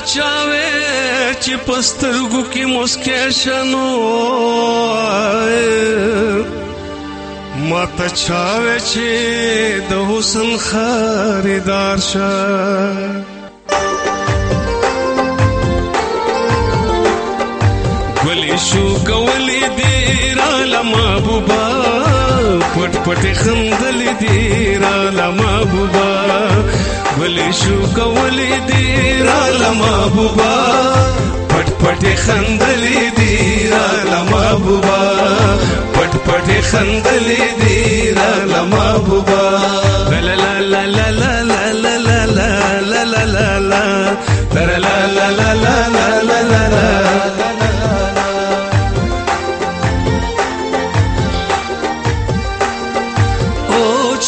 چاوي چې پسترګو کې مسکه شنو ماته چاوي چې د حسن خریدار شه ولې شو کولې دې را لما بوبا پټ پټ خندلې دې را لما بوبا ولې شو کولې دې محبوبا پټ پټ خندلې دی را محبوبا پټ پټ خندلې دی را محبوبا لا لا لا لا لا لا لا لا لا لا لا لا تر لا لا لا لا لا لا لا لا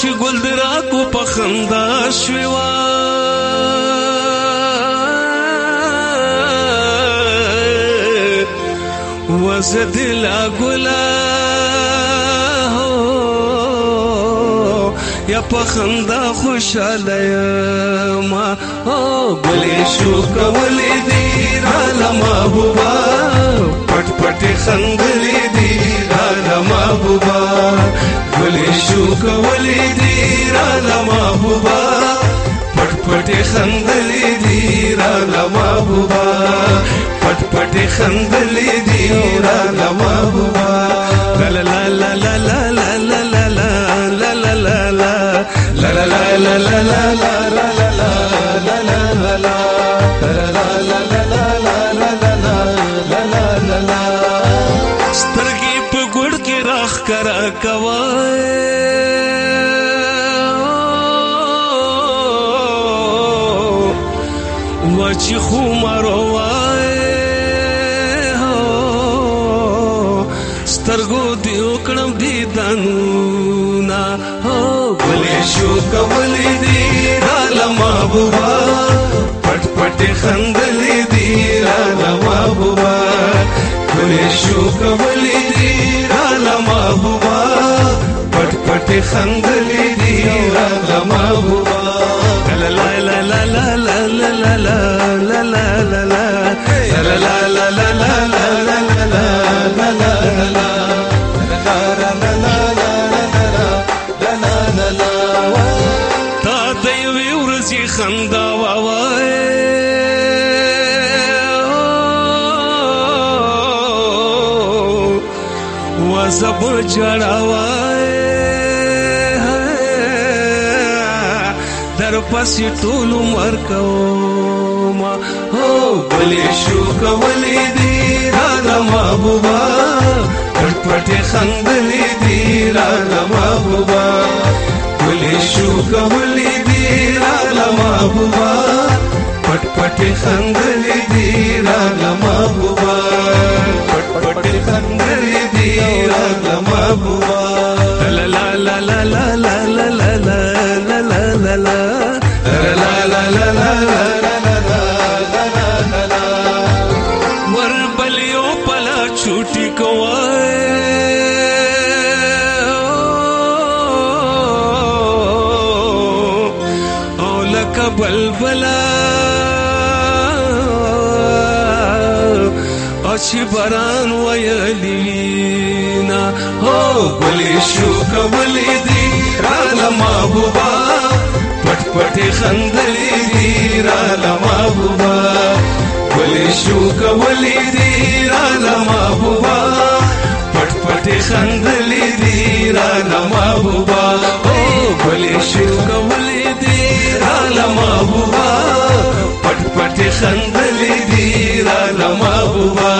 چې ګل درا کو په خندا شوي وسط لا ګلا هو یا پخندا خوشاله ما او ګلې شو کولې دی را محبوبا پټ پټ خندلې دی را محبوبا ګلې شو کولې دی را محبوبا پټې خندلې دي را لما بوبا پټ پټې خندلې دي را لما بوبا لا لا لا لا لا لا لا لا لا لا لا لا لا لا لا لا لا لا سترګې په ګډ کې راخ کرا کوا چې خو مروای هو سترګو دی وکړم دی دانو نا هو بلې شو کولې دی رالا محبوبا پټ پټ خندلې دی رالا محبوبا بلې شو کولې دی رالا محبوبا پټ پټ خندلې دی رالا محبوبا la la la la la la la la la خندا وای وزب چړاوای پسې ټول عمر کوم هو بلې شو کولې دې را محبوبا پټ پټ خندلې دې را محبوبا بلې شو کولې دې را محبوبا پټ پټ خندلې دې را محبوبا پټ پټ خندلې دې را محبوبا لا لا لا لا छूटी कवाए औलक बलबला अशी बरान वयलीना हो बली शुक बली दी राला माबुबा पटपटी खंदली شو کولی دی را لما بوبا پټ پټ خندلی دی را لما بوبا او کولی شو کولی دی را لما بوبا پټ پټ خندلی دی را لما بوبا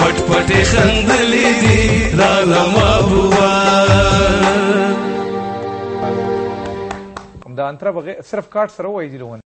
پټ پټ خندلی دی را لما بوبا دا انتر بغیر صرف کارت سره وایي دی